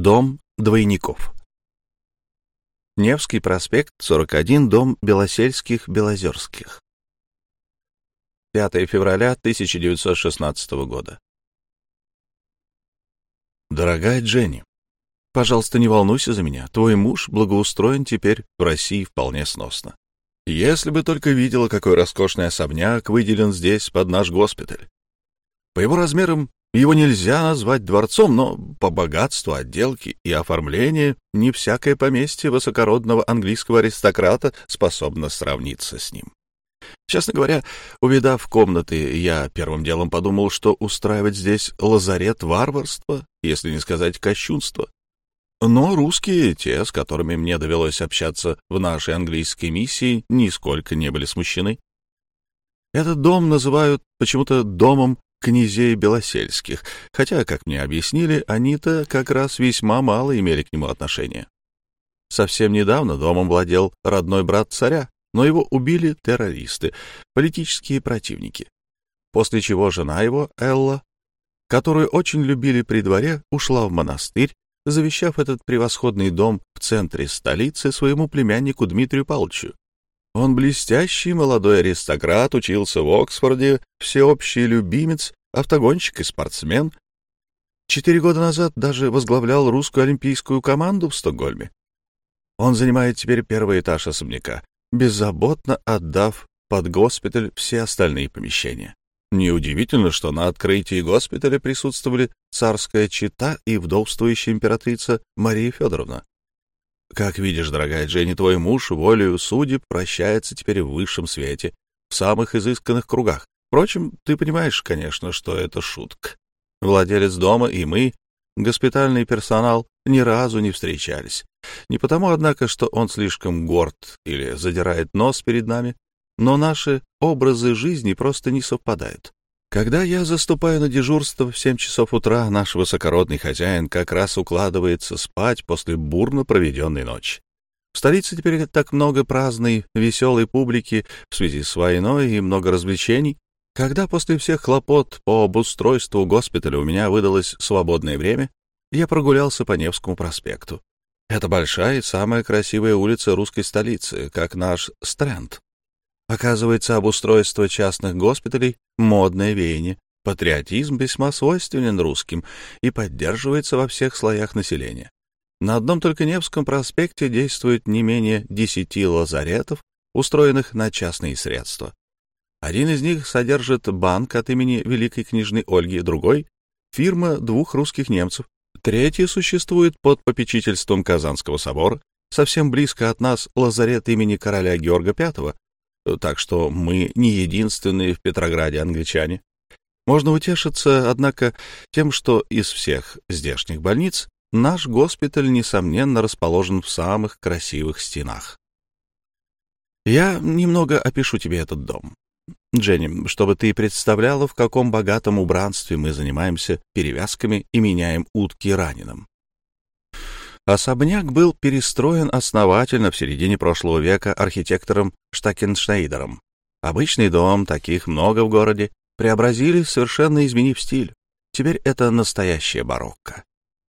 Дом двойников. Невский проспект, 41, дом Белосельских-Белозерских. 5 февраля 1916 года. Дорогая Дженни, пожалуйста, не волнуйся за меня. Твой муж благоустроен теперь в России вполне сносно. Если бы только видела, какой роскошный особняк выделен здесь под наш госпиталь. По его размерам его нельзя назвать дворцом, но по богатству отделки и оформления не всякое поместье высокородного английского аристократа способно сравниться с ним. Честно говоря, увидав комнаты, я первым делом подумал, что устраивать здесь лазарет варварства, если не сказать кощунство. Но русские, те, с которыми мне довелось общаться в нашей английской миссии, нисколько не были смущены. Этот дом называют почему-то домом князей Белосельских, хотя, как мне объяснили, они-то как раз весьма мало имели к нему отношения. Совсем недавно домом владел родной брат царя, но его убили террористы, политические противники. После чего жена его, Элла, которую очень любили при дворе, ушла в монастырь, завещав этот превосходный дом в центре столицы своему племяннику Дмитрию Павловичу. Он блестящий молодой аристократ, учился в Оксфорде, всеобщий любимец, автогонщик и спортсмен. Четыре года назад даже возглавлял русскую олимпийскую команду в Стокгольме. Он занимает теперь первый этаж особняка, беззаботно отдав под госпиталь все остальные помещения. Неудивительно, что на открытии госпиталя присутствовали царская чита и вдовствующая императрица Мария Федоровна. Как видишь, дорогая Дженни, твой муж волею судеб прощается теперь в высшем свете, в самых изысканных кругах. Впрочем, ты понимаешь, конечно, что это шутка. Владелец дома и мы, госпитальный персонал, ни разу не встречались. Не потому, однако, что он слишком горд или задирает нос перед нами, но наши образы жизни просто не совпадают. Когда я заступаю на дежурство в семь часов утра, наш высокородный хозяин как раз укладывается спать после бурно проведенной ночи. В столице теперь так много праздной, веселой публики в связи с войной и много развлечений. Когда после всех хлопот по обустройству госпиталя у меня выдалось свободное время, я прогулялся по Невскому проспекту. Это большая и самая красивая улица русской столицы, как наш Стрэнд. Оказывается, обустройство частных госпиталей — модное веяние. Патриотизм весьма свойственен русским и поддерживается во всех слоях населения. На одном только Невском проспекте действует не менее десяти лазаретов, устроенных на частные средства. Один из них содержит банк от имени великой княжны Ольги, другой — фирма двух русских немцев, третий существует под попечительством Казанского собора, совсем близко от нас лазарет имени короля Георга V, так что мы не единственные в Петрограде англичане. Можно утешиться, однако, тем, что из всех здешних больниц наш госпиталь, несомненно, расположен в самых красивых стенах. Я немного опишу тебе этот дом. Дженни, чтобы ты представляла, в каком богатом убранстве мы занимаемся перевязками и меняем утки раненым. Особняк был перестроен основательно в середине прошлого века архитектором Штакеншнейдером. Обычный дом, таких много в городе, преобразили, совершенно изменив стиль. Теперь это настоящая барокко.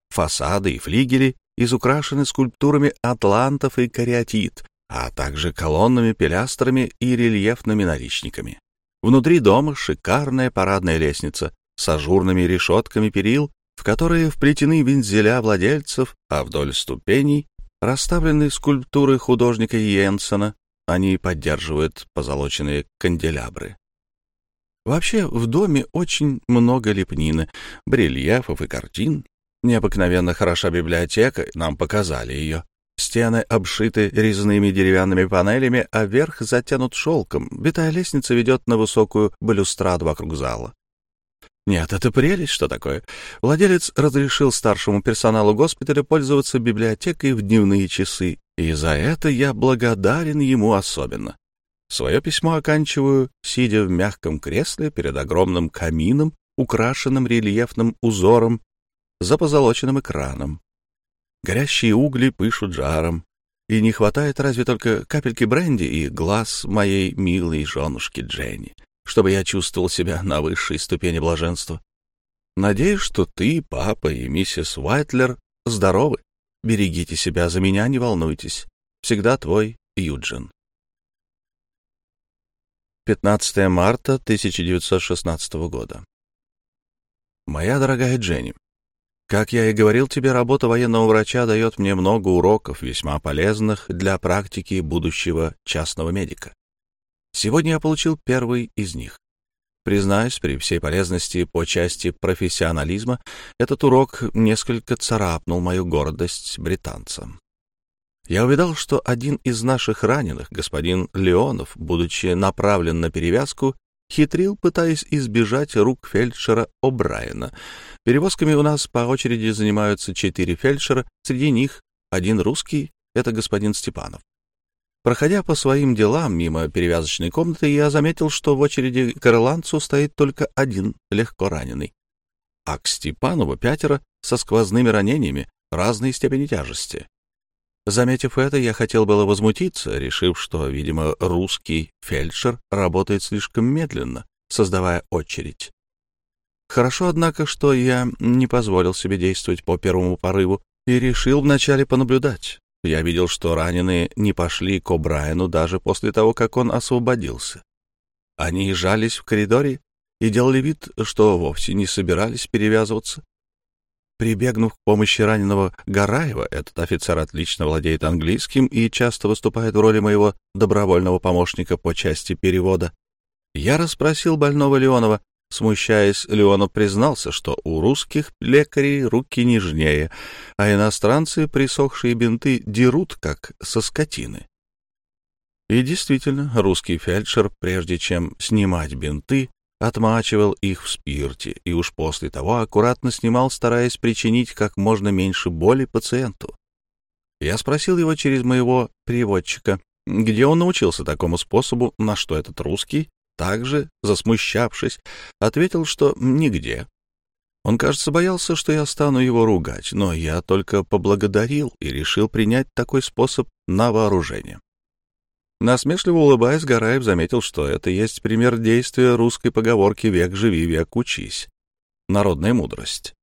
Фасады и флигели изукрашены скульптурами атлантов и кариатид, а также колоннами, пилястрами и рельефными наличниками. Внутри дома шикарная парадная лестница с ажурными решетками перил в которые вплетены вензеля владельцев, а вдоль ступеней расставлены скульптуры художника Йенсена, они поддерживают позолоченные канделябры. Вообще, в доме очень много лепнины, барельефов и картин. Необыкновенно хороша библиотека, нам показали ее. Стены обшиты резными деревянными панелями, а верх затянут шелком. Витая лестница ведет на высокую балюстраду вокруг зала. Нет, это прелесть, что такое. Владелец разрешил старшему персоналу госпиталя пользоваться библиотекой в дневные часы, и за это я благодарен ему особенно. Свое письмо оканчиваю, сидя в мягком кресле перед огромным камином, украшенным рельефным узором, за позолоченным экраном. Горящие угли пышут жаром, и не хватает разве только капельки бренди и глаз моей милой женушки Дженни чтобы я чувствовал себя на высшей ступени блаженства. Надеюсь, что ты, папа и миссис Уайтлер здоровы. Берегите себя, за меня не волнуйтесь. Всегда твой Юджин. 15 марта 1916 года. Моя дорогая Дженни, как я и говорил тебе, работа военного врача дает мне много уроков, весьма полезных для практики будущего частного медика. Сегодня я получил первый из них. Признаюсь, при всей полезности по части профессионализма, этот урок несколько царапнул мою гордость британцам. Я увидал, что один из наших раненых, господин Леонов, будучи направлен на перевязку, хитрил, пытаясь избежать рук фельдшера О'Брайена. Перевозками у нас по очереди занимаются четыре фельдшера, среди них один русский — это господин Степанов. Проходя по своим делам мимо перевязочной комнаты, я заметил, что в очереди к ирландцу стоит только один легко раненый, а к Степанову пятеро со сквозными ранениями разной степени тяжести. Заметив это, я хотел было возмутиться, решив, что, видимо, русский фельдшер работает слишком медленно, создавая очередь. Хорошо, однако, что я не позволил себе действовать по первому порыву и решил вначале понаблюдать. Я видел, что раненые не пошли к О'Брайену даже после того, как он освободился. Они жались в коридоре и делали вид, что вовсе не собирались перевязываться. Прибегнув к помощи раненого Гараева, этот офицер отлично владеет английским и часто выступает в роли моего добровольного помощника по части перевода. Я расспросил больного Леонова. Смущаясь, Леонов признался, что у русских лекарей руки нежнее, а иностранцы присохшие бинты дерут, как со скотины. И действительно, русский фельдшер, прежде чем снимать бинты, отмачивал их в спирте и уж после того аккуратно снимал, стараясь причинить как можно меньше боли пациенту. Я спросил его через моего переводчика, где он научился такому способу, на что этот русский, также, засмущавшись, ответил, что нигде. Он, кажется, боялся, что я стану его ругать, но я только поблагодарил и решил принять такой способ на вооружение. Насмешливо улыбаясь, Гараев заметил, что это есть пример действия русской поговорки «век живи, век учись». Народная мудрость.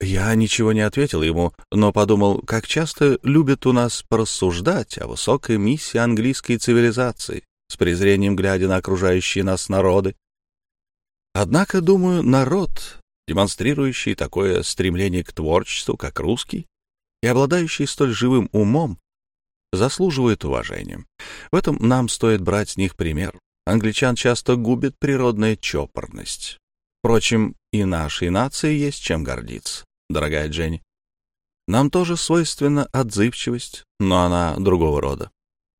Я ничего не ответил ему, но подумал, как часто любят у нас порассуждать о высокой миссии английской цивилизации, с презрением глядя на окружающие нас народы. Однако, думаю, народ, демонстрирующий такое стремление к творчеству, как русский, и обладающий столь живым умом, заслуживают уважения. В этом нам стоит брать с них пример. Англичан часто губит природная чопорность. Впрочем, и нашей нации есть чем гордиться, дорогая Дженни. Нам тоже свойственна отзывчивость, но она другого рода.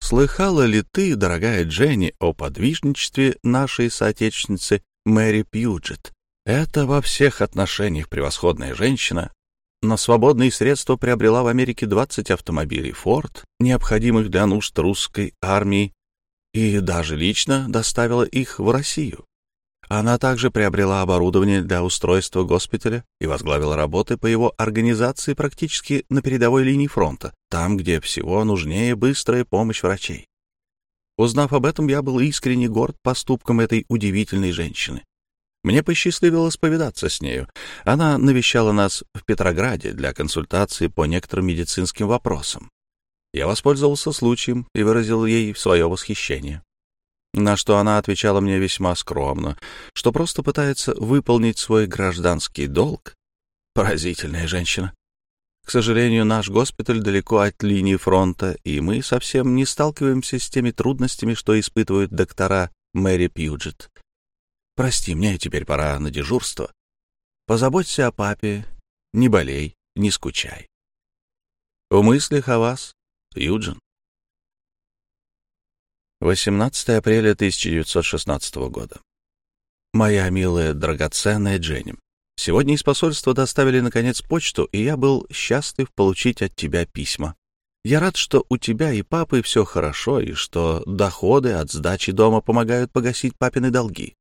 Слыхала ли ты, дорогая Дженни, о подвижничестве нашей соотечественницы Мэри Пьюджет? Это во всех отношениях превосходная женщина, на свободные средства приобрела в Америке 20 автомобилей Ford, необходимых для нужд русской армии, и даже лично доставила их в Россию. Она также приобрела оборудование для устройства госпиталя и возглавила работы по его организации практически на передовой линии фронта, там, где всего нужнее быстрая помощь врачей. Узнав об этом, я был искренне горд поступком этой удивительной женщины. Мне посчастливилось повидаться с нею. Она навещала нас в Петрограде для консультации по некоторым медицинским вопросам. Я воспользовался случаем и выразил ей свое восхищение. На что она отвечала мне весьма скромно, что просто пытается выполнить свой гражданский долг. Поразительная женщина. К сожалению, наш госпиталь далеко от линии фронта, и мы совсем не сталкиваемся с теми трудностями, что испытывают доктора Мэри Пьюджет. Прости, мне теперь пора на дежурство. Позаботься о папе, не болей, не скучай. В мыслях о вас, Юджин. 18 апреля 1916 года. Моя милая, драгоценная Дженни, сегодня из посольства доставили, наконец, почту, и я был счастлив получить от тебя письма. Я рад, что у тебя и папы все хорошо, и что доходы от сдачи дома помогают погасить папины долги.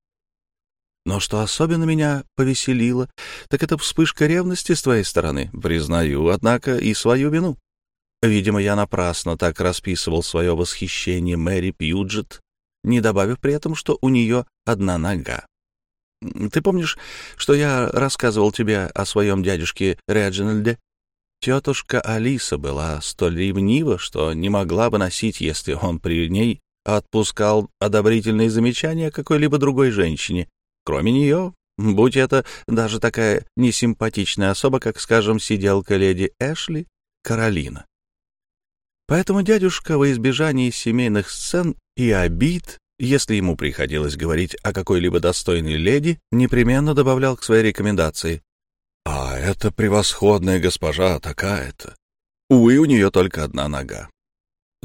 Но что особенно меня повеселило, так это вспышка ревности с твоей стороны. Признаю, однако, и свою вину. Видимо, я напрасно так расписывал свое восхищение Мэри Пьюджет, не добавив при этом, что у нее одна нога. Ты помнишь, что я рассказывал тебе о своем дядюшке Реджинальде? Тетушка Алиса была столь ревнива, что не могла бы носить, если он при ней отпускал одобрительные замечания какой-либо другой женщине, кроме нее, будь это даже такая несимпатичная особа, как, скажем, сиделка леди Эшли, Каролина. Поэтому дядюшка во избежании семейных сцен и обид, если ему приходилось говорить о какой-либо достойной леди, непременно добавлял к своей рекомендации. «А это превосходная госпожа такая-то. Увы, у нее только одна нога.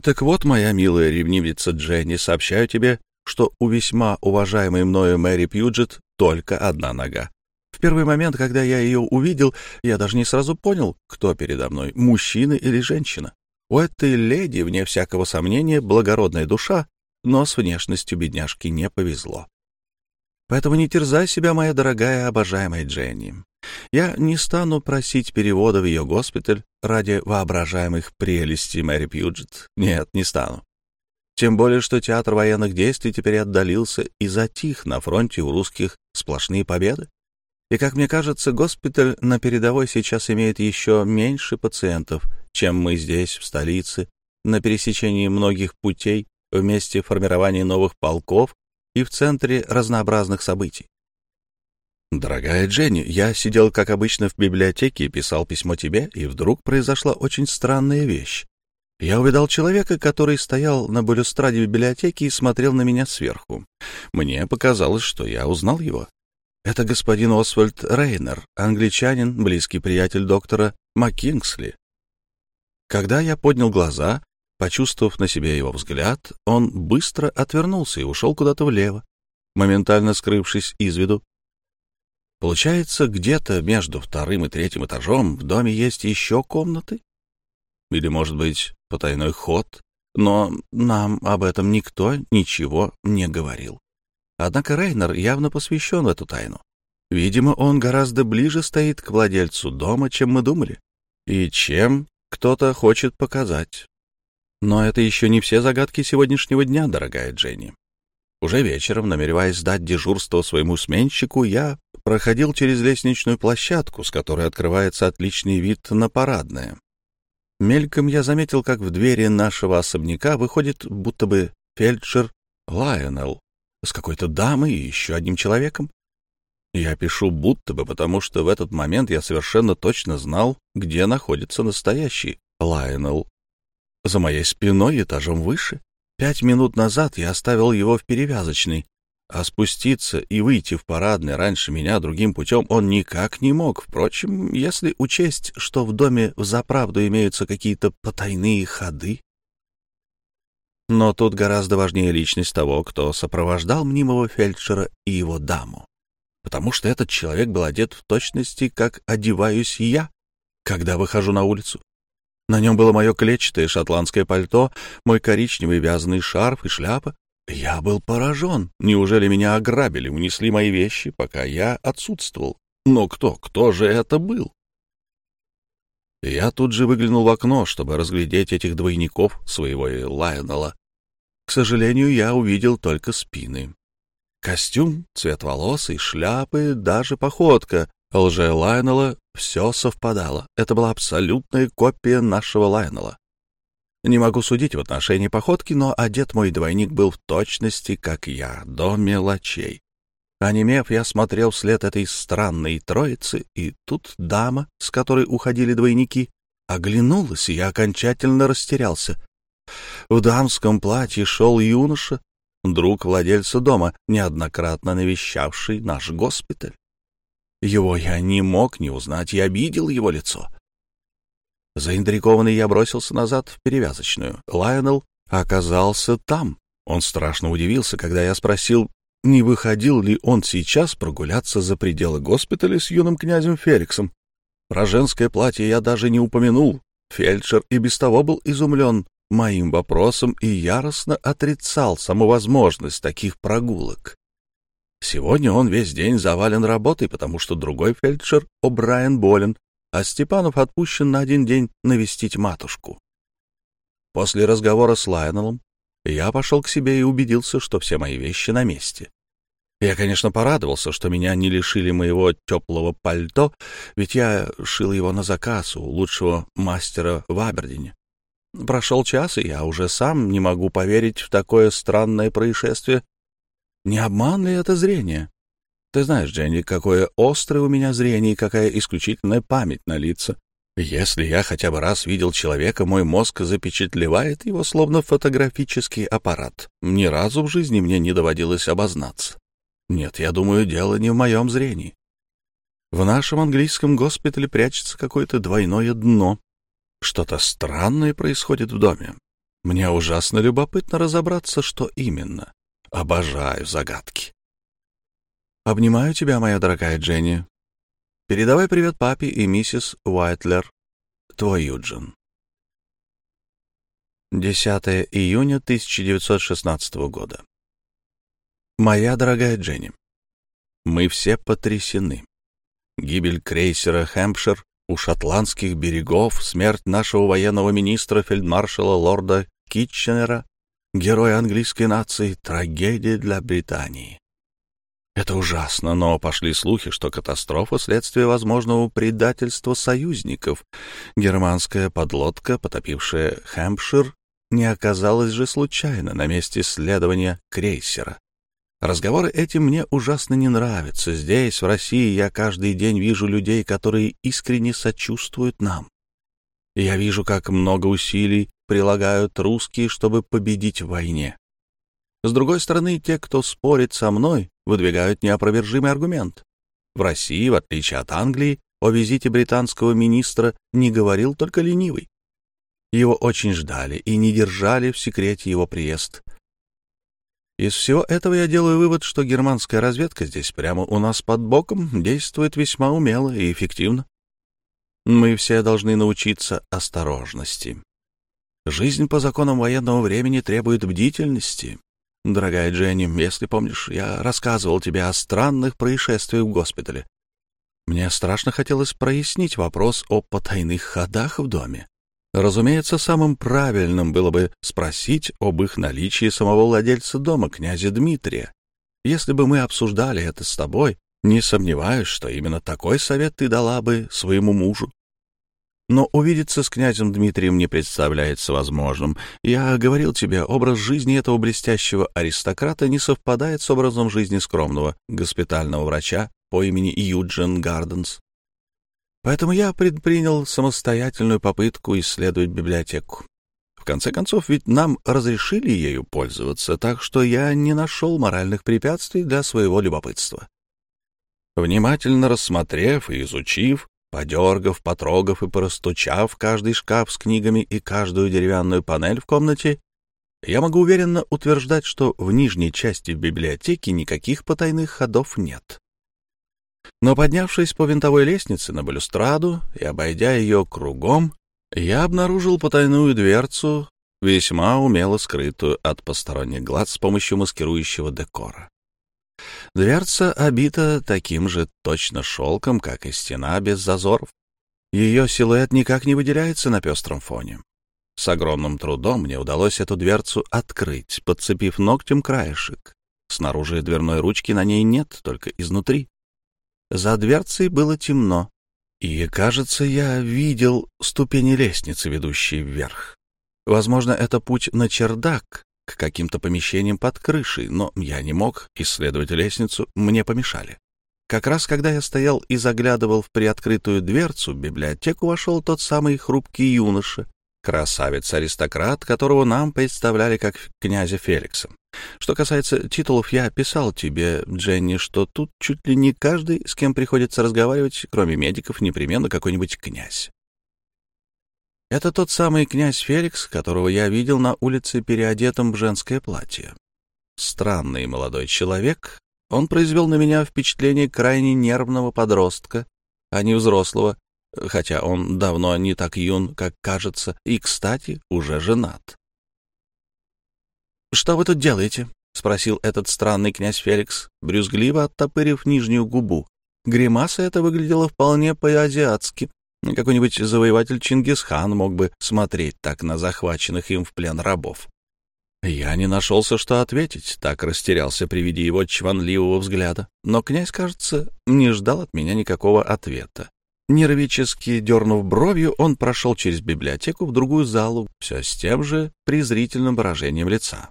Так вот, моя милая ревнивица Дженни, сообщаю тебе, что у весьма уважаемой мною Мэри Пьюджет только одна нога. В первый момент, когда я ее увидел, я даже не сразу понял, кто передо мной, мужчина или женщина. У этой леди, вне всякого сомнения, благородная душа, но с внешностью бедняжки не повезло. Поэтому не терзай себя, моя дорогая, обожаемая Дженни. Я не стану просить перевода в ее госпиталь ради воображаемых прелестей Мэри Пьюджет. Нет, не стану. Тем более, что театр военных действий теперь отдалился и затих на фронте у русских сплошные победы. И, как мне кажется, госпиталь на передовой сейчас имеет еще меньше пациентов, чем мы здесь, в столице, на пересечении многих путей, в месте формирования новых полков и в центре разнообразных событий. «Дорогая Дженни, я сидел, как обычно, в библиотеке и писал письмо тебе, и вдруг произошла очень странная вещь. Я увидал человека, который стоял на балюстраде библиотеки и смотрел на меня сверху. Мне показалось, что я узнал его. Это господин Освальд Рейнер, англичанин, близкий приятель доктора МакКингсли. Когда я поднял глаза, почувствовав на себе его взгляд, он быстро отвернулся и ушел куда-то влево, моментально скрывшись из виду. Получается, где-то между вторым и третьим этажом в доме есть еще комнаты? Или, может быть, потайной ход, но нам об этом никто ничего не говорил. Однако Рейнер явно посвящен в эту тайну. Видимо, он гораздо ближе стоит к владельцу дома, чем мы думали, и чем кто-то хочет показать. Но это еще не все загадки сегодняшнего дня, дорогая Дженни. Уже вечером, намереваясь сдать дежурство своему сменщику, я проходил через лестничную площадку, с которой открывается отличный вид на парадное. Мельком я заметил, как в двери нашего особняка выходит будто бы фельдшер Лайонелл с какой-то дамой и еще одним человеком. Я пишу «будто бы», потому что в этот момент я совершенно точно знал, где находится настоящий Лайонелл. За моей спиной этажом выше. Пять минут назад я оставил его в перевязочной, а спуститься и выйти в парадный раньше меня другим путем он никак не мог. Впрочем, если учесть, что в доме взаправду имеются какие-то потайные ходы. Но тут гораздо важнее личность того, кто сопровождал мнимого фельдшера и его даму. Потому что этот человек был одет в точности, как одеваюсь я, когда выхожу на улицу. На нем было мое клетчатое шотландское пальто, мой коричневый вязаный шарф и шляпа, я был поражен. Неужели меня ограбили, унесли мои вещи, пока я отсутствовал? Но кто, кто же это был? Я тут же выглянул в окно, чтобы разглядеть этих двойников своего Лайонела. К сожалению, я увидел только спины. Костюм, цвет волос и шляпы, даже походка лже-Лайонела — все совпадало. Это была абсолютная копия нашего Лайонела. Не могу судить в отношении походки, но одет мой двойник был в точности, как я, до мелочей. Онемев, я смотрел вслед этой странной троицы, и тут дама, с которой уходили двойники, оглянулась, и я окончательно растерялся. В дамском платье шел юноша, друг владельца дома, неоднократно навещавший наш госпиталь. Его я не мог не узнать, я обидел его лицо. Заинтригованный я бросился назад в перевязочную. Лайонел оказался там. Он страшно удивился, когда я спросил, не выходил ли он сейчас прогуляться за пределы госпиталя с юным князем Феликсом. Про женское платье я даже не упомянул. Фельдшер и без того был изумлен моим вопросом и яростно отрицал саму возможность таких прогулок. Сегодня он весь день завален работой, потому что другой фельдшер, О'Брайен, болен, а Степанов отпущен на один день навестить матушку. После разговора с Лайонеллом я пошел к себе и убедился, что все мои вещи на месте. Я, конечно, порадовался, что меня не лишили моего теплого пальто, ведь я шил его на заказ у лучшего мастера в Абердине. Прошел час, и я уже сам не могу поверить в такое странное происшествие. Не обман ли это зрение? Ты знаешь, Дженни, какое острое у меня зрение и какая исключительная память на лица. Если я хотя бы раз видел человека, мой мозг запечатлевает его словно фотографический аппарат. Ни разу в жизни мне не доводилось обознаться. Нет, я думаю, дело не в моем зрении. В нашем английском госпитале прячется какое-то двойное дно. Что-то странное происходит в доме. Мне ужасно любопытно разобраться, что именно. Обожаю загадки. Обнимаю тебя, моя дорогая Дженни. Передавай привет папе и миссис Уайтлер. Твой Юджин. 10 июня 1916 года. Моя дорогая Дженни, мы все потрясены. Гибель крейсера «Хэмпшир» у шотландских берегов, смерть нашего военного министра фельдмаршала лорда Китченера, героя английской нации, трагедия для Британии. Это ужасно, но пошли слухи, что катастрофа — следствие возможного предательства союзников. Германская подлодка, потопившая Хэмпшир, не оказалась же случайно на месте следования крейсера. Разговоры эти мне ужасно не нравятся. Здесь, в России, я каждый день вижу людей, которые искренне сочувствуют нам. Я вижу, как много усилий прилагают русские, чтобы победить в войне. С другой стороны, те, кто спорит со мной, выдвигают неопровержимый аргумент. В России, в отличие от Англии, о визите британского министра не говорил только ленивый. Его очень ждали и не держали в секрете его приезд. Из всего этого я делаю вывод, что германская разведка здесь прямо у нас под боком действует весьма умело и эффективно. Мы все должны научиться осторожности. Жизнь по законам военного времени требует бдительности. Дорогая Дженни, если помнишь, я рассказывал тебе о странных происшествиях в госпитале. Мне страшно хотелось прояснить вопрос о потайных ходах в доме. Разумеется, самым правильным было бы спросить об их наличии самого владельца дома, князя Дмитрия. Если бы мы обсуждали это с тобой, не сомневаюсь, что именно такой совет ты дала бы своему мужу. Но увидеться с князем Дмитрием не представляется возможным. Я говорил тебе, образ жизни этого блестящего аристократа не совпадает с образом жизни скромного госпитального врача по имени Юджин Гарденс. Поэтому я предпринял самостоятельную попытку исследовать библиотеку. В конце концов, ведь нам разрешили ею пользоваться, так что я не нашел моральных препятствий для своего любопытства. Внимательно рассмотрев и изучив, Подергав, потрогав и простучав каждый шкаф с книгами и каждую деревянную панель в комнате, я могу уверенно утверждать, что в нижней части библиотеки никаких потайных ходов нет. Но поднявшись по винтовой лестнице на балюстраду и обойдя ее кругом, я обнаружил потайную дверцу, весьма умело скрытую от посторонних глаз с помощью маскирующего декора. Дверца обита таким же точно шелком, как и стена без зазоров. Ее силуэт никак не выделяется на пестром фоне. С огромным трудом мне удалось эту дверцу открыть, подцепив ногтем краешек. Снаружи дверной ручки на ней нет, только изнутри. За дверцей было темно, и, кажется, я видел ступени лестницы, ведущие вверх. Возможно, это путь на чердак, к каким-то помещениям под крышей, но я не мог исследовать лестницу, мне помешали. Как раз когда я стоял и заглядывал в приоткрытую дверцу, в библиотеку вошел тот самый хрупкий юноша, красавец-аристократ, которого нам представляли как князя Феликса. Что касается титулов, я писал тебе, Дженни, что тут чуть ли не каждый, с кем приходится разговаривать, кроме медиков, непременно какой-нибудь князь. Это тот самый князь Феликс, которого я видел на улице переодетым в женское платье. Странный молодой человек, он произвел на меня впечатление крайне нервного подростка, а не взрослого, хотя он давно не так юн, как кажется, и, кстати, уже женат. «Что вы тут делаете?» — спросил этот странный князь Феликс, брюзгливо оттопырив нижнюю губу. Гримаса эта выглядела вполне по-азиатски, какой-нибудь завоеватель Чингисхан мог бы смотреть так на захваченных им в плен рабов. Я не нашелся, что ответить, так растерялся при виде его чванливого взгляда. Но князь, кажется, не ждал от меня никакого ответа. Нервически дернув бровью, он прошел через библиотеку в другую залу, все с тем же презрительным выражением лица.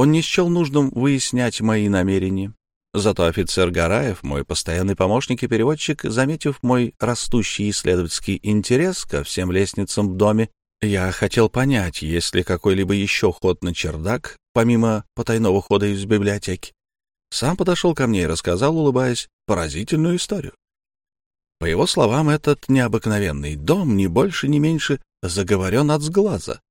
Он не счел нужным выяснять мои намерения. Зато офицер Гараев, мой постоянный помощник и переводчик, заметив мой растущий исследовательский интерес ко всем лестницам в доме, я хотел понять, есть ли какой-либо еще ход на чердак, помимо потайного хода из библиотеки. Сам подошел ко мне и рассказал, улыбаясь, поразительную историю. По его словам, этот необыкновенный дом ни больше, ни меньше заговорен от сглаза.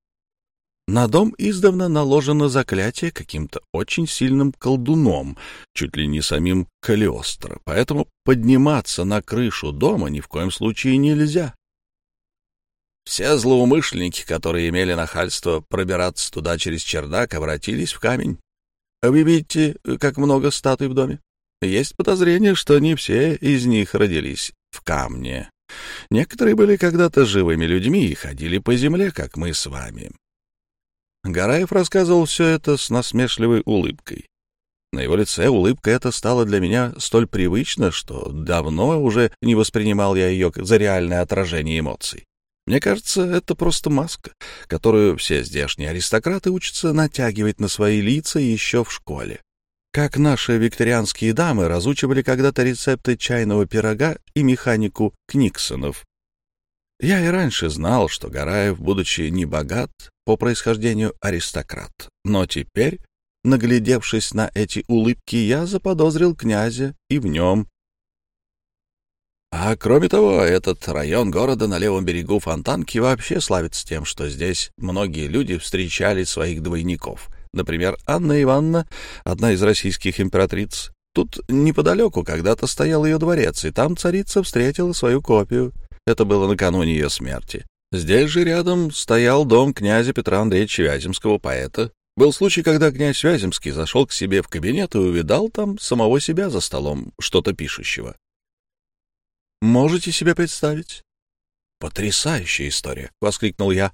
На дом издавна наложено заклятие каким-то очень сильным колдуном, чуть ли не самим Калиостро, поэтому подниматься на крышу дома ни в коем случае нельзя. Все злоумышленники, которые имели нахальство пробираться туда через чердак, обратились в камень. Вы видите, как много статуй в доме? Есть подозрение, что не все из них родились в камне. Некоторые были когда-то живыми людьми и ходили по земле, как мы с вами. Гараев рассказывал все это с насмешливой улыбкой. На его лице улыбка эта стала для меня столь привычна, что давно уже не воспринимал я ее за реальное отражение эмоций. Мне кажется, это просто маска, которую все здешние аристократы учатся натягивать на свои лица еще в школе. Как наши викторианские дамы разучивали когда-то рецепты чайного пирога и механику Книксонов. Я и раньше знал, что Гараев, будучи не богат, по происхождению аристократ. Но теперь, наглядевшись на эти улыбки, я заподозрил князя и в нем. А кроме того, этот район города на левом берегу Фонтанки вообще славится тем, что здесь многие люди встречали своих двойников. Например, Анна Ивановна, одна из российских императриц. Тут неподалеку когда-то стоял ее дворец, и там царица встретила свою копию. Это было накануне ее смерти. Здесь же рядом стоял дом князя Петра Андреевича Вяземского, поэта. Был случай, когда князь Вяземский зашел к себе в кабинет и увидал там самого себя за столом, что-то пишущего. Можете себе представить? Потрясающая история, воскликнул я.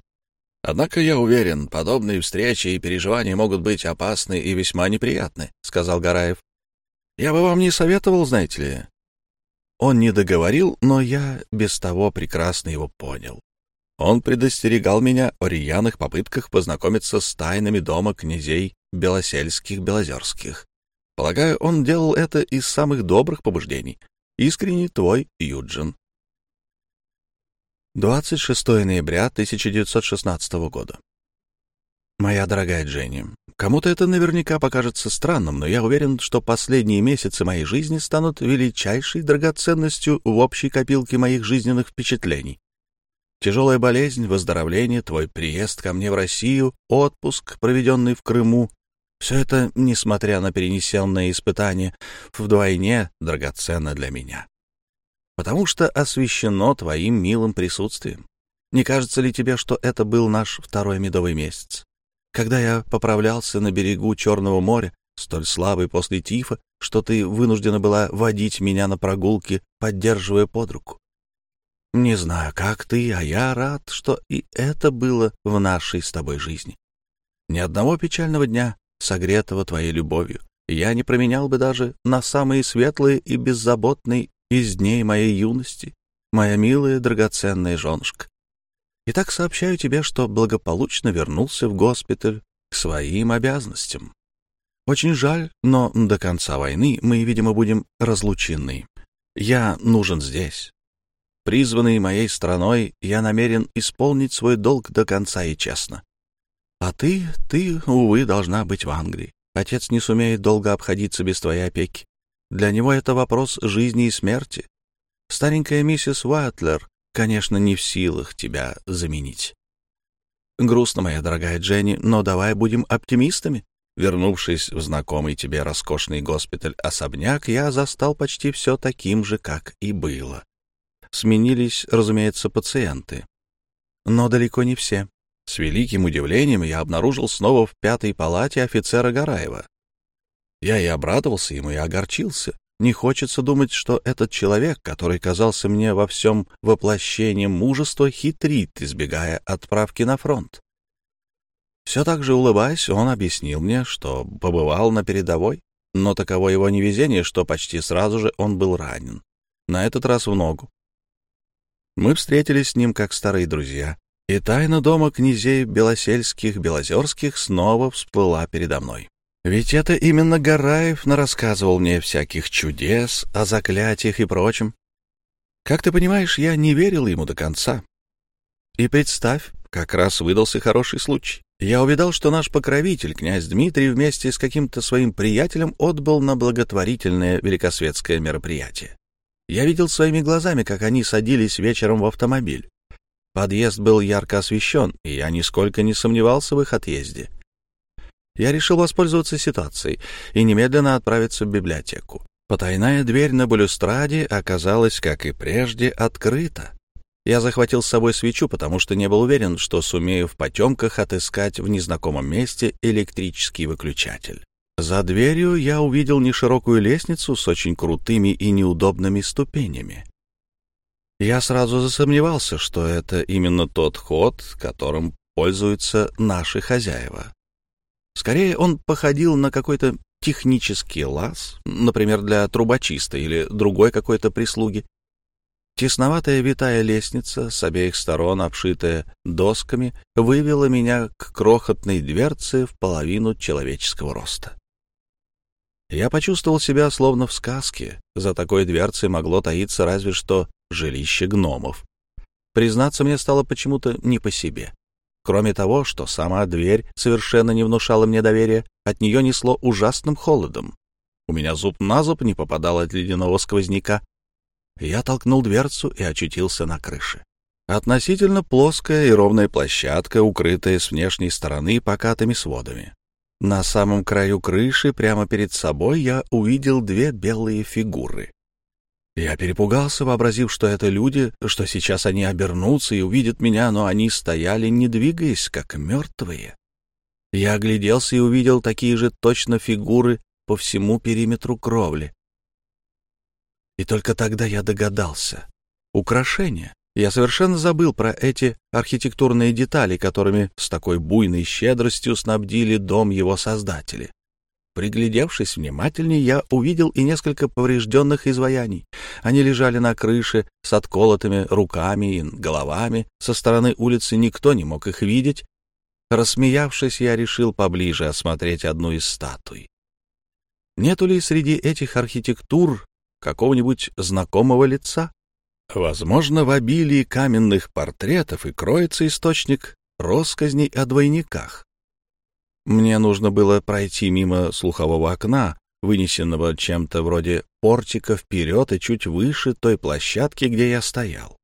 Однако я уверен, подобные встречи и переживания могут быть опасны и весьма неприятны, сказал Гараев. Я бы вам не советовал, знаете ли. Он не договорил, но я без того прекрасно его понял. Он предостерегал меня о рьяных попытках познакомиться с тайнами дома князей Белосельских-Белозерских. Полагаю, он делал это из самых добрых побуждений. Искренне твой, Юджин. 26 ноября 1916 года. Моя дорогая Дженни, кому-то это наверняка покажется странным, но я уверен, что последние месяцы моей жизни станут величайшей драгоценностью в общей копилке моих жизненных впечатлений. Тяжелая болезнь, выздоровление, твой приезд ко мне в Россию, отпуск, проведенный в Крыму — все это, несмотря на перенесенные испытания, вдвойне драгоценно для меня. Потому что освящено твоим милым присутствием. Не кажется ли тебе, что это был наш второй медовый месяц? Когда я поправлялся на берегу Черного моря, столь слабый после тифа, что ты вынуждена была водить меня на прогулки, поддерживая под руку. Не знаю, как ты, а я рад, что и это было в нашей с тобой жизни. Ни одного печального дня, согретого твоей любовью, я не променял бы даже на самые светлые и беззаботные из дней моей юности, моя милая драгоценная женушка. Итак, сообщаю тебе, что благополучно вернулся в госпиталь к своим обязанностям. Очень жаль, но до конца войны мы, видимо, будем разлучены. Я нужен здесь, Призванный моей страной, я намерен исполнить свой долг до конца и честно. А ты, ты, увы, должна быть в Англии. Отец не сумеет долго обходиться без твоей опеки. Для него это вопрос жизни и смерти. Старенькая миссис Уайтлер, конечно, не в силах тебя заменить. Грустно, моя дорогая Дженни, но давай будем оптимистами. Вернувшись в знакомый тебе роскошный госпиталь-особняк, я застал почти все таким же, как и было сменились, разумеется, пациенты. Но далеко не все. С великим удивлением я обнаружил снова в пятой палате офицера Гараева. Я и обрадовался ему, и огорчился. Не хочется думать, что этот человек, который казался мне во всем воплощением мужества, хитрит, избегая отправки на фронт. Все так же улыбаясь, он объяснил мне, что побывал на передовой, но таково его невезение, что почти сразу же он был ранен. На этот раз в ногу. Мы встретились с ним как старые друзья, и тайна дома князей Белосельских-Белозерских снова всплыла передо мной. Ведь это именно Гараев нарассказывал мне всяких чудес, о заклятиях и прочем. Как ты понимаешь, я не верил ему до конца. И представь, как раз выдался хороший случай. Я увидал, что наш покровитель, князь Дмитрий, вместе с каким-то своим приятелем отбыл на благотворительное великосветское мероприятие. Я видел своими глазами, как они садились вечером в автомобиль. Подъезд был ярко освещен, и я нисколько не сомневался в их отъезде я решил воспользоваться ситуацией и немедленно отправиться в библиотеку. Потайная дверь на балюстраде оказалась, как и прежде, открыта. Я захватил с собой свечу, потому что не был уверен, что сумею в потемках отыскать в незнакомом месте электрический выключатель. За дверью я увидел неширокую лестницу с очень крутыми и неудобными ступенями. Я сразу засомневался, что это именно тот ход, которым пользуются наши хозяева. Скорее, он походил на какой-то технический лаз, например, для трубочиста или другой какой-то прислуги. Тесноватая витая лестница, с обеих сторон обшитая досками, вывела меня к крохотной дверце в половину человеческого роста. Я почувствовал себя словно в сказке. За такой дверцей могло таиться разве что жилище гномов. Признаться, мне стало почему-то не по себе. Кроме того, что сама дверь совершенно не внушала мне доверия, от нее несло ужасным холодом. У меня зуб на зуб не попадал от ледяного сквозняка. Я толкнул дверцу и очутился на крыше. Относительно плоская и ровная площадка, укрытая с внешней стороны покатыми сводами. На самом краю крыши, прямо перед собой, я увидел две белые фигуры. Я перепугался, вообразив, что это люди, что сейчас они обернутся и увидят меня, но они стояли, не двигаясь, как мертвые. Я огляделся и увидел такие же точно фигуры по всему периметру кровли. И только тогда я догадался. Украшения. Я совершенно забыл про эти архитектурные детали, которыми с такой буйной щедростью снабдили дом его создатели. Приглядевшись внимательнее, я увидел и несколько поврежденных изваяний. Они лежали на крыше с отколотыми руками и головами. Со стороны улицы никто не мог их видеть. Рассмеявшись, я решил поближе осмотреть одну из статуй. Нету ли среди этих архитектур какого-нибудь знакомого лица? Возможно, в обилии каменных портретов и кроется источник россказней о двойниках. Мне нужно было пройти мимо слухового окна, вынесенного чем-то вроде портика вперед и чуть выше той площадки, где я стоял.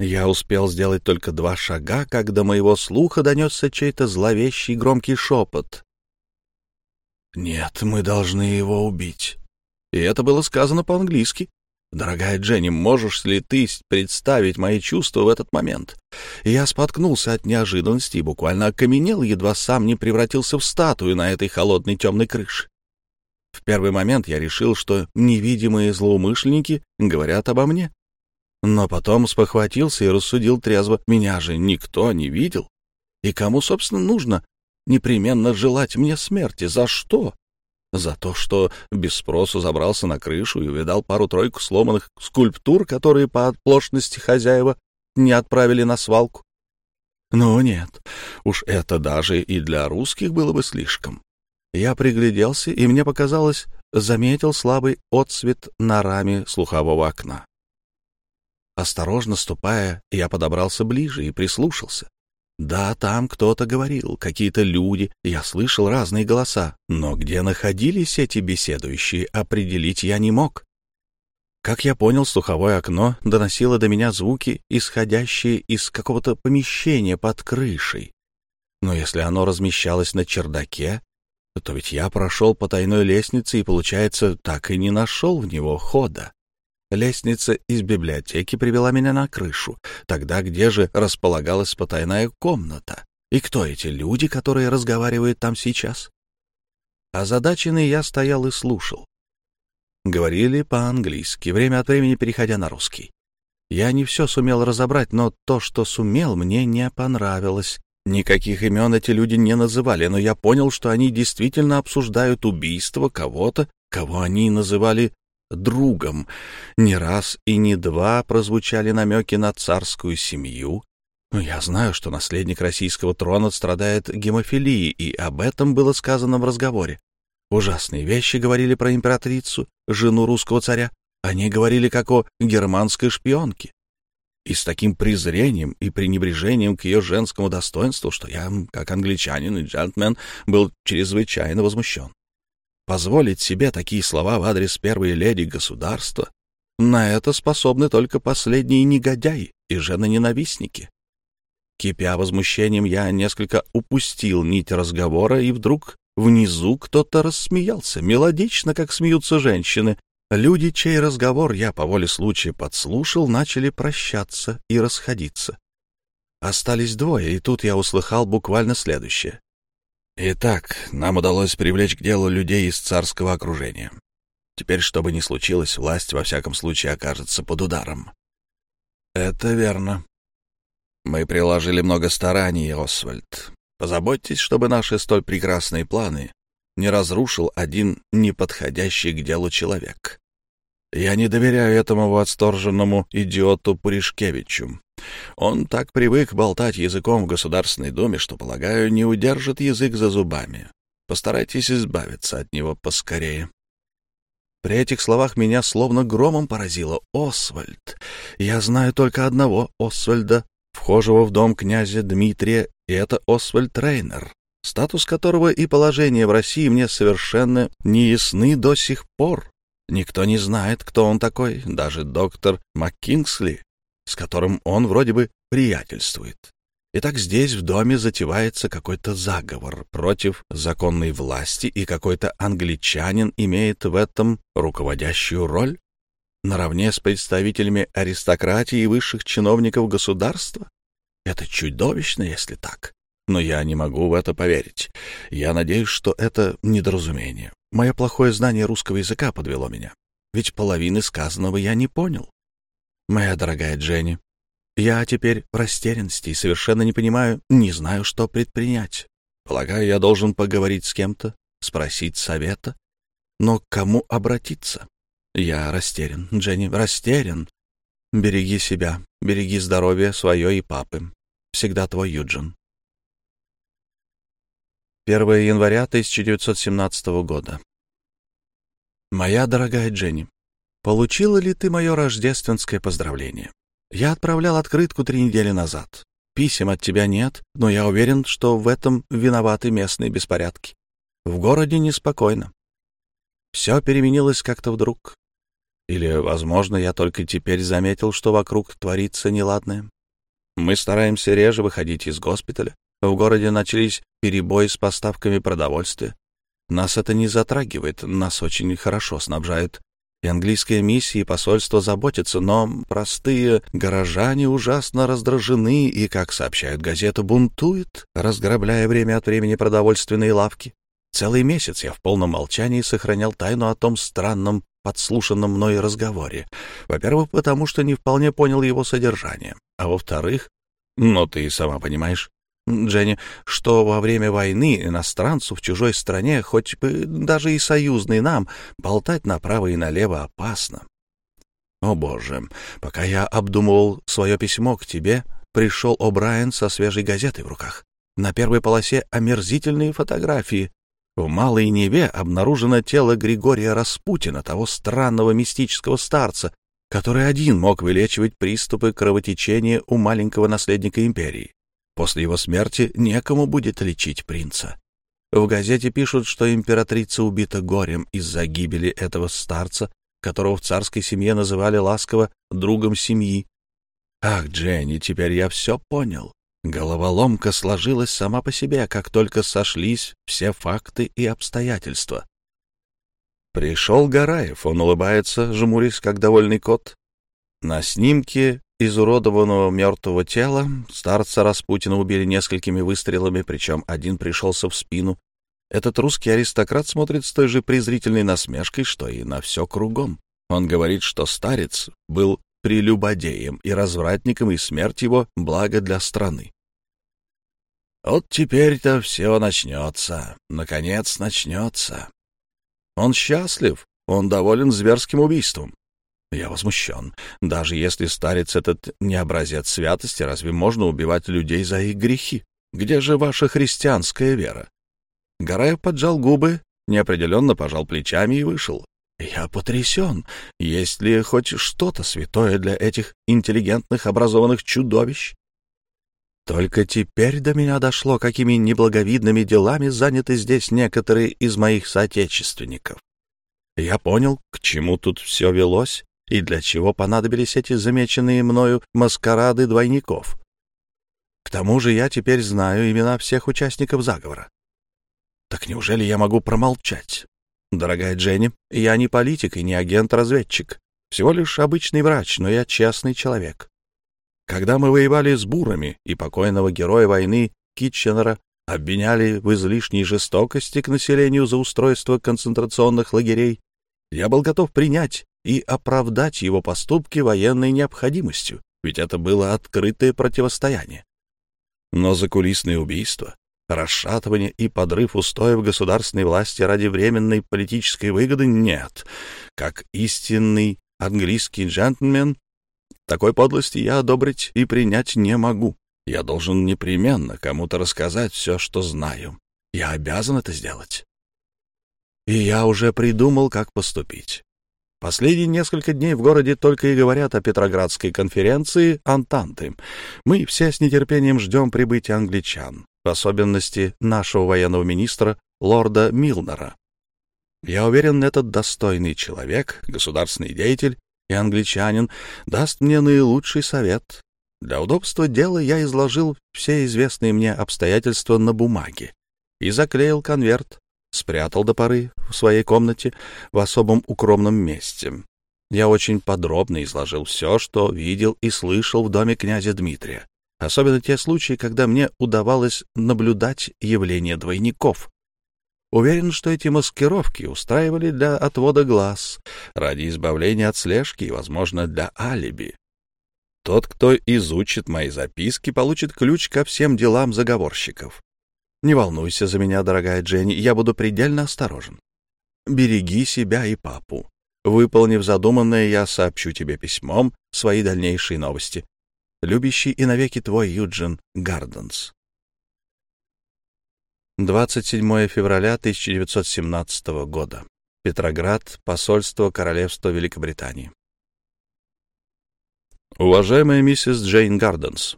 Я успел сделать только два шага, как до моего слуха донесся чей-то зловещий громкий шепот. «Нет, мы должны его убить». И это было сказано по-английски. Дорогая Дженни, можешь ли ты представить мои чувства в этот момент? Я споткнулся от неожиданности и буквально окаменел, едва сам не превратился в статую на этой холодной темной крыше. В первый момент я решил, что невидимые злоумышленники говорят обо мне. Но потом спохватился и рассудил трезво, меня же никто не видел. И кому, собственно, нужно непременно желать мне смерти? За что? За то, что без спросу забрался на крышу и увидал пару-тройку сломанных скульптур, которые по оплошности хозяева не отправили на свалку. Ну нет, уж это даже и для русских было бы слишком. Я пригляделся, и мне показалось, заметил слабый отсвет на раме слухового окна. Осторожно ступая, я подобрался ближе и прислушался. Да, там кто-то говорил, какие-то люди, я слышал разные голоса, но где находились эти беседующие, определить я не мог. Как я понял, слуховое окно доносило до меня звуки, исходящие из какого-то помещения под крышей. Но если оно размещалось на чердаке, то ведь я прошел по тайной лестнице и, получается, так и не нашел в него хода. Лестница из библиотеки привела меня на крышу. Тогда где же располагалась потайная комната? И кто эти люди, которые разговаривают там сейчас? Озадаченный я стоял и слушал. Говорили по-английски, время от времени переходя на русский. Я не все сумел разобрать, но то, что сумел, мне не понравилось. Никаких имен эти люди не называли, но я понял, что они действительно обсуждают убийство кого-то, кого они называли другом. Не раз и не два прозвучали намеки на царскую семью. Я знаю, что наследник российского трона страдает гемофилией, и об этом было сказано в разговоре. Ужасные вещи говорили про императрицу, жену русского царя. Они говорили как о германской шпионке и с таким презрением и пренебрежением к ее женскому достоинству, что я, как англичанин и джентльмен, был чрезвычайно возмущен. Позволить себе такие слова в адрес первой леди государства — на это способны только последние негодяи и жены-ненавистники. Кипя возмущением, я несколько упустил нить разговора, и вдруг внизу кто-то рассмеялся, мелодично, как смеются женщины, Люди, чей разговор я по воле случая подслушал, начали прощаться и расходиться. Остались двое, и тут я услыхал буквально следующее. Итак, нам удалось привлечь к делу людей из царского окружения. Теперь, что бы ни случилось, власть во всяком случае окажется под ударом. Это верно. Мы приложили много стараний, Освальд. Позаботьтесь, чтобы наши столь прекрасные планы не разрушил один неподходящий к делу человек. Я не доверяю этому восторженному идиоту Пуришкевичу. Он так привык болтать языком в Государственной Думе, что, полагаю, не удержит язык за зубами. Постарайтесь избавиться от него поскорее. При этих словах меня словно громом поразило Освальд. Я знаю только одного Освальда, вхожего в дом князя Дмитрия, и это Освальд Рейнер статус которого и положение в России мне совершенно не ясны до сих пор. Никто не знает, кто он такой, даже доктор МакКингсли, с которым он вроде бы приятельствует. Итак, здесь в доме затевается какой-то заговор против законной власти, и какой-то англичанин имеет в этом руководящую роль наравне с представителями аристократии и высших чиновников государства. Это чудовищно, если так но я не могу в это поверить. Я надеюсь, что это недоразумение. Мое плохое знание русского языка подвело меня. Ведь половины сказанного я не понял. Моя дорогая Дженни, я теперь в растерянности и совершенно не понимаю, не знаю, что предпринять. Полагаю, я должен поговорить с кем-то, спросить совета. Но к кому обратиться? Я растерян, Дженни, растерян. Береги себя, береги здоровье свое и папы. Всегда твой Юджин. 1 января 1917 года. Моя дорогая Дженни, получила ли ты мое рождественское поздравление? Я отправлял открытку три недели назад. Писем от тебя нет, но я уверен, что в этом виноваты местные беспорядки. В городе неспокойно. Все переменилось как-то вдруг. Или, возможно, я только теперь заметил, что вокруг творится неладное. Мы стараемся реже выходить из госпиталя, в городе начались перебои с поставками продовольствия. Нас это не затрагивает, нас очень хорошо снабжают. И английская миссия и посольство заботятся, но простые горожане ужасно раздражены и, как сообщают газеты, бунтуют, разграбляя время от времени продовольственные лавки. Целый месяц я в полном молчании сохранял тайну о том странном подслушанном мной разговоре. Во-первых, потому что не вполне понял его содержание, а во-вторых, ну, ты сама понимаешь, Дженни, что во время войны иностранцу в чужой стране, хоть бы даже и союзный нам, болтать направо и налево опасно. О, Боже, пока я обдумывал свое письмо к тебе, пришел О'Брайен со свежей газетой в руках. На первой полосе омерзительные фотографии. В Малой Неве обнаружено тело Григория Распутина, того странного мистического старца, который один мог вылечивать приступы кровотечения у маленького наследника империи. После его смерти некому будет лечить принца. В газете пишут, что императрица убита горем из-за гибели этого старца, которого в царской семье называли ласково другом семьи. Ах, Дженни, теперь я все понял. Головоломка сложилась сама по себе, как только сошлись все факты и обстоятельства. Пришел Гараев, он улыбается, жмурясь, как довольный кот. На снимке изуродованного мертвого тела старца Распутина убили несколькими выстрелами, причем один пришелся в спину. Этот русский аристократ смотрит с той же презрительной насмешкой, что и на все кругом. Он говорит, что старец был прелюбодеем и развратником, и смерть его — благо для страны. Вот теперь-то все начнется. Наконец начнется. Он счастлив, он доволен зверским убийством. Я возмущен. Даже если старец этот не образец святости, разве можно убивать людей за их грехи? Где же ваша христианская вера? Гараев поджал губы, неопределенно пожал плечами и вышел. Я потрясен. Есть ли хоть что-то святое для этих интеллигентных образованных чудовищ? Только теперь до меня дошло, какими неблаговидными делами заняты здесь некоторые из моих соотечественников. Я понял, к чему тут все велось и для чего понадобились эти замеченные мною маскарады двойников. К тому же я теперь знаю имена всех участников заговора. Так неужели я могу промолчать? Дорогая Дженни, я не политик и не агент-разведчик. Всего лишь обычный врач, но я честный человек. Когда мы воевали с бурами и покойного героя войны Китченера обвиняли в излишней жестокости к населению за устройство концентрационных лагерей, я был готов принять и оправдать его поступки военной необходимостью, ведь это было открытое противостояние. Но закулисные убийства, расшатывание и подрыв устоев государственной власти ради временной политической выгоды нет. Как истинный английский джентльмен такой подлости я одобрить и принять не могу. Я должен непременно кому-то рассказать все, что знаю. Я обязан это сделать. И я уже придумал, как поступить. Последние несколько дней в городе только и говорят о Петроградской конференции Антанты. Мы все с нетерпением ждем прибытия англичан, в особенности нашего военного министра лорда Милнера. Я уверен, этот достойный человек, государственный деятель, и англичанин даст мне наилучший совет. Для удобства дела я изложил все известные мне обстоятельства на бумаге и заклеил конверт, спрятал до поры в своей комнате в особом укромном месте. Я очень подробно изложил все, что видел и слышал в доме князя Дмитрия, особенно те случаи, когда мне удавалось наблюдать явление двойников, Уверен, что эти маскировки устраивали для отвода глаз, ради избавления от слежки и, возможно, для алиби. Тот, кто изучит мои записки, получит ключ ко всем делам заговорщиков. Не волнуйся за меня, дорогая Дженни, я буду предельно осторожен. Береги себя и папу. Выполнив задуманное, я сообщу тебе письмом свои дальнейшие новости. Любящий и навеки твой Юджин Гарденс. 27 февраля 1917 года. Петроград, посольство Королевства Великобритании. Уважаемая миссис Джейн Гарденс,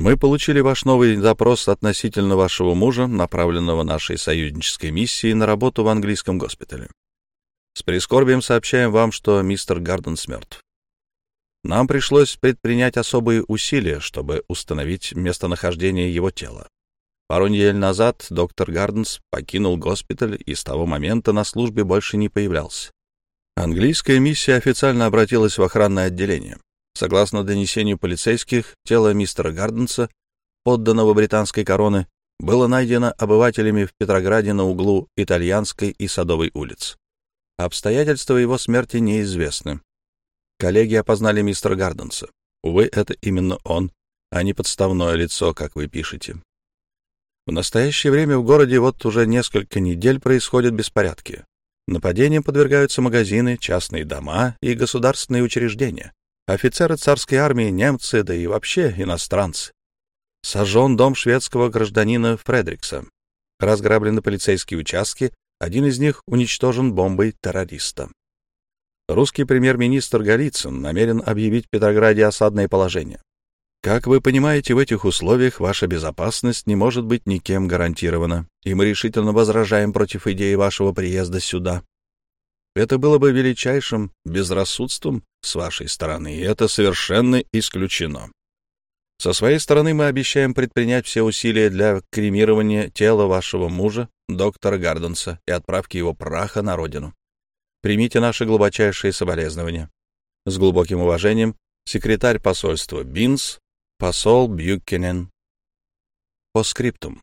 мы получили ваш новый запрос относительно вашего мужа, направленного нашей союзнической миссией на работу в английском госпитале. С прискорбием сообщаем вам, что мистер Гарденс мертв. Нам пришлось предпринять особые усилия, чтобы установить местонахождение его тела. Пару недель назад доктор Гарденс покинул госпиталь и с того момента на службе больше не появлялся. Английская миссия официально обратилась в охранное отделение. Согласно донесению полицейских, тело мистера Гарденса, подданного британской короны, было найдено обывателями в Петрограде на углу Итальянской и Садовой улиц. Обстоятельства его смерти неизвестны. Коллеги опознали мистера Гарденса. Увы, это именно он, а не подставное лицо, как вы пишете. В настоящее время в городе вот уже несколько недель происходят беспорядки. Нападениям подвергаются магазины, частные дома и государственные учреждения. Офицеры царской армии, немцы, да и вообще иностранцы. Сожжен дом шведского гражданина Фредрикса. Разграблены полицейские участки, один из них уничтожен бомбой террориста. Русский премьер-министр Голицын намерен объявить в Петрограде осадное положение. Как вы понимаете, в этих условиях ваша безопасность не может быть никем гарантирована, и мы решительно возражаем против идеи вашего приезда сюда. Это было бы величайшим безрассудством с вашей стороны, и это совершенно исключено. Со своей стороны мы обещаем предпринять все усилия для кремирования тела вашего мужа, доктора Гарденса, и отправки его праха на родину. Примите наши глубочайшие соболезнования. С глубоким уважением, секретарь посольства Бинс, Посол Бьюкенен. По скриптум.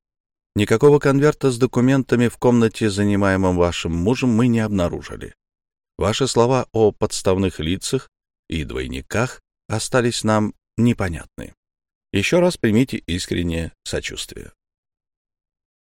Никакого конверта с документами в комнате, занимаемом вашим мужем, мы не обнаружили. Ваши слова о подставных лицах и двойниках остались нам непонятны. Еще раз примите искреннее сочувствие.